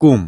kum.